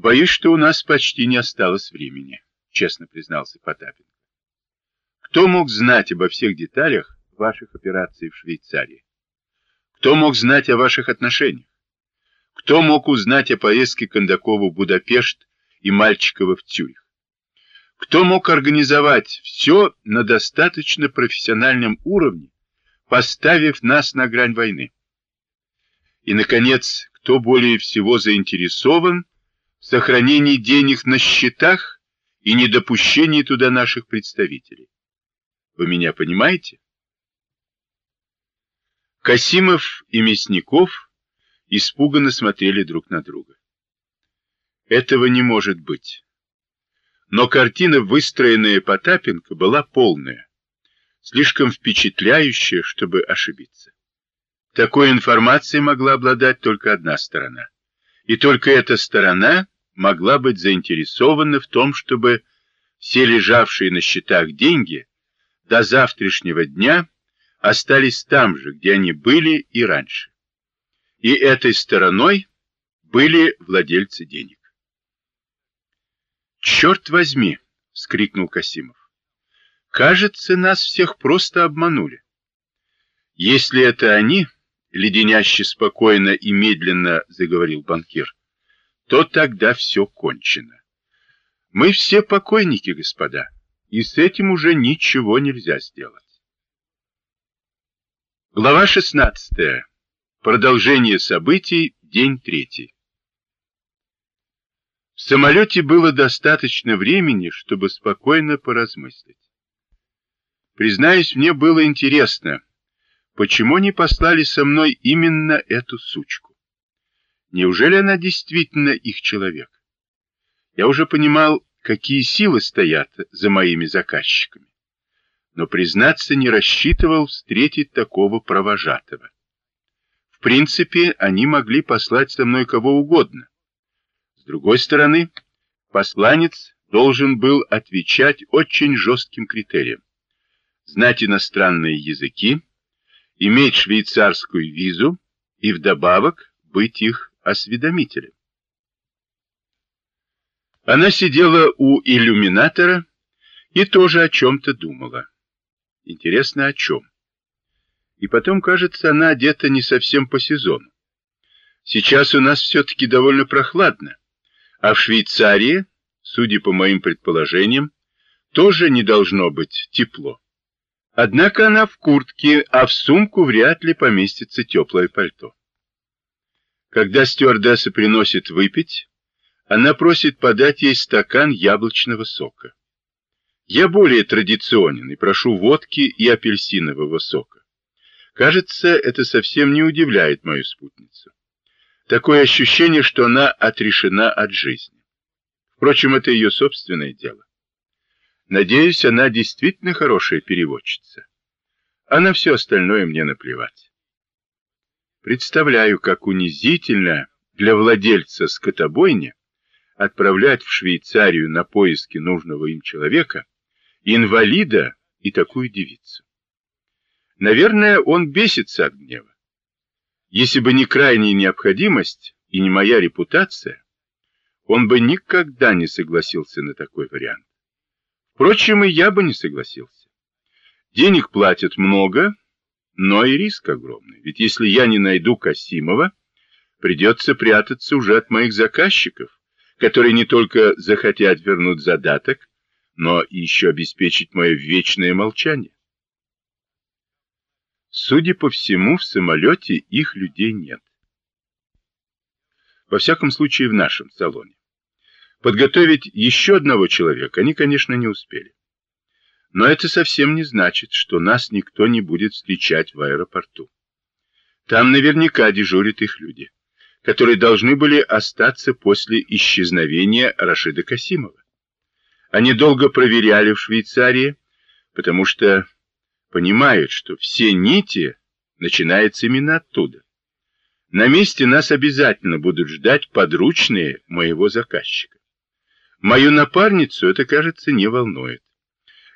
Боюсь, что у нас почти не осталось времени, честно признался Потапенко. Кто мог знать обо всех деталях ваших операций в Швейцарии? Кто мог знать о ваших отношениях? Кто мог узнать о поездке Кондакова в Будапешт и Мальчикова в Цюрих? Кто мог организовать все на достаточно профессиональном уровне, поставив нас на грань войны? И, наконец, кто более всего заинтересован сохранении денег на счетах и недопущении туда наших представителей? Вы меня понимаете? Касимов и Мясников испуганно смотрели друг на друга. Этого не может быть. Но картина, выстроенная Потапенко, была полная, слишком впечатляющая, чтобы ошибиться. Такой информацией могла обладать только одна сторона. И только эта сторона могла быть заинтересована в том, чтобы все лежавшие на счетах деньги до завтрашнего дня остались там же, где они были и раньше. И этой стороной были владельцы денег. «Черт возьми!» — вскрикнул Касимов. «Кажется, нас всех просто обманули. Если это они, — леденяще спокойно и медленно заговорил банкир, — то тогда все кончено. Мы все покойники, господа, и с этим уже ничего нельзя сделать. Глава 16. Продолжение событий. День третий. В самолете было достаточно времени, чтобы спокойно поразмыслить. Признаюсь, мне было интересно, почему не послали со мной именно эту сучку. Неужели она действительно их человек? Я уже понимал, какие силы стоят за моими заказчиками, но, признаться, не рассчитывал встретить такого провожатого. В принципе, они могли послать со мной кого угодно, с другой стороны, посланец должен был отвечать очень жестким критериям. Знать иностранные языки, иметь швейцарскую визу и вдобавок быть их осведомителем. Она сидела у иллюминатора и тоже о чем-то думала. Интересно, о чем? И потом, кажется, она одета не совсем по сезону. Сейчас у нас все-таки довольно прохладно. А в Швейцарии, судя по моим предположениям, тоже не должно быть тепло. Однако она в куртке, а в сумку вряд ли поместится теплое пальто. Когда стюардесса приносит выпить, она просит подать ей стакан яблочного сока. Я более традиционен и прошу водки и апельсинового сока. Кажется, это совсем не удивляет мою спутницу. Такое ощущение, что она отрешена от жизни. Впрочем, это ее собственное дело. Надеюсь, она действительно хорошая переводчица. А на все остальное мне наплевать. Представляю, как унизительно для владельца скотобойни отправлять в Швейцарию на поиски нужного им человека инвалида и такую девицу. Наверное, он бесится от гнева. Если бы не крайняя необходимость и не моя репутация, он бы никогда не согласился на такой вариант. Впрочем, и я бы не согласился. Денег платят много, но и риск огромный. Ведь если я не найду Касимова, придется прятаться уже от моих заказчиков, которые не только захотят вернуть задаток, но и еще обеспечить мое вечное молчание. Судя по всему, в самолете их людей нет. Во всяком случае, в нашем салоне. Подготовить еще одного человека они, конечно, не успели. Но это совсем не значит, что нас никто не будет встречать в аэропорту. Там наверняка дежурят их люди, которые должны были остаться после исчезновения Рашида Касимова. Они долго проверяли в Швейцарии, потому что понимают, что все нити начинаются именно оттуда. На месте нас обязательно будут ждать подручные моего заказчика. Мою напарницу это, кажется, не волнует.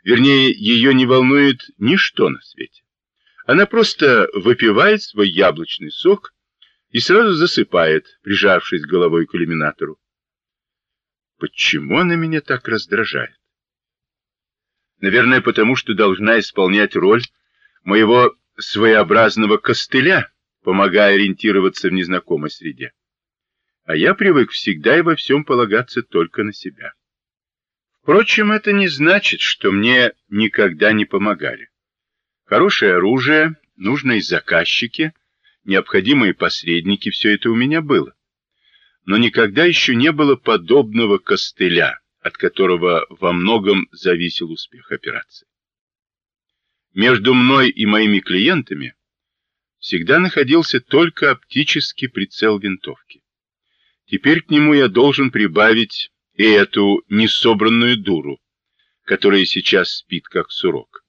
Вернее, ее не волнует ничто на свете. Она просто выпивает свой яблочный сок и сразу засыпает, прижавшись головой к иллюминатору. Почему она меня так раздражает? Наверное, потому что должна исполнять роль моего своеобразного костыля, помогая ориентироваться в незнакомой среде. А я привык всегда и во всем полагаться только на себя. Впрочем, это не значит, что мне никогда не помогали. Хорошее оружие, нужные заказчики, необходимые посредники, все это у меня было. Но никогда еще не было подобного костыля, от которого во многом зависел успех операции. Между мной и моими клиентами всегда находился только оптический прицел винтовки. Теперь к нему я должен прибавить и эту несобранную дуру, которая сейчас спит как сурок.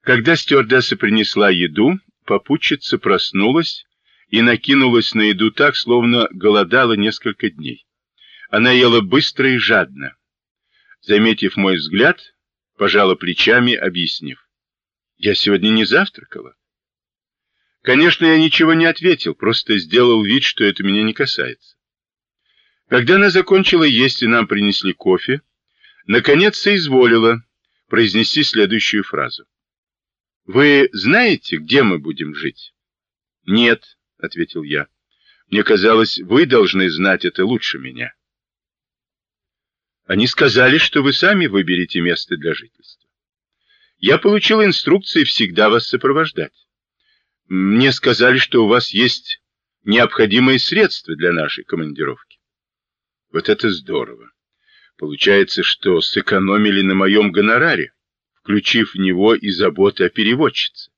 Когда стюардесса принесла еду, попутчица проснулась и накинулась на еду так, словно голодала несколько дней. Она ела быстро и жадно. Заметив мой взгляд, пожала плечами, объяснив. Я сегодня не завтракала. Конечно, я ничего не ответил, просто сделал вид, что это меня не касается. Когда она закончила есть и нам принесли кофе, наконец соизволила произнести следующую фразу. «Вы знаете, где мы будем жить?» «Нет», — ответил я. «Мне казалось, вы должны знать это лучше меня». Они сказали, что вы сами выберете место для жительства. Я получил инструкции всегда вас сопровождать. Мне сказали, что у вас есть необходимые средства для нашей командировки. Вот это здорово. Получается, что сэкономили на моем гонораре, включив в него и заботы о переводчице.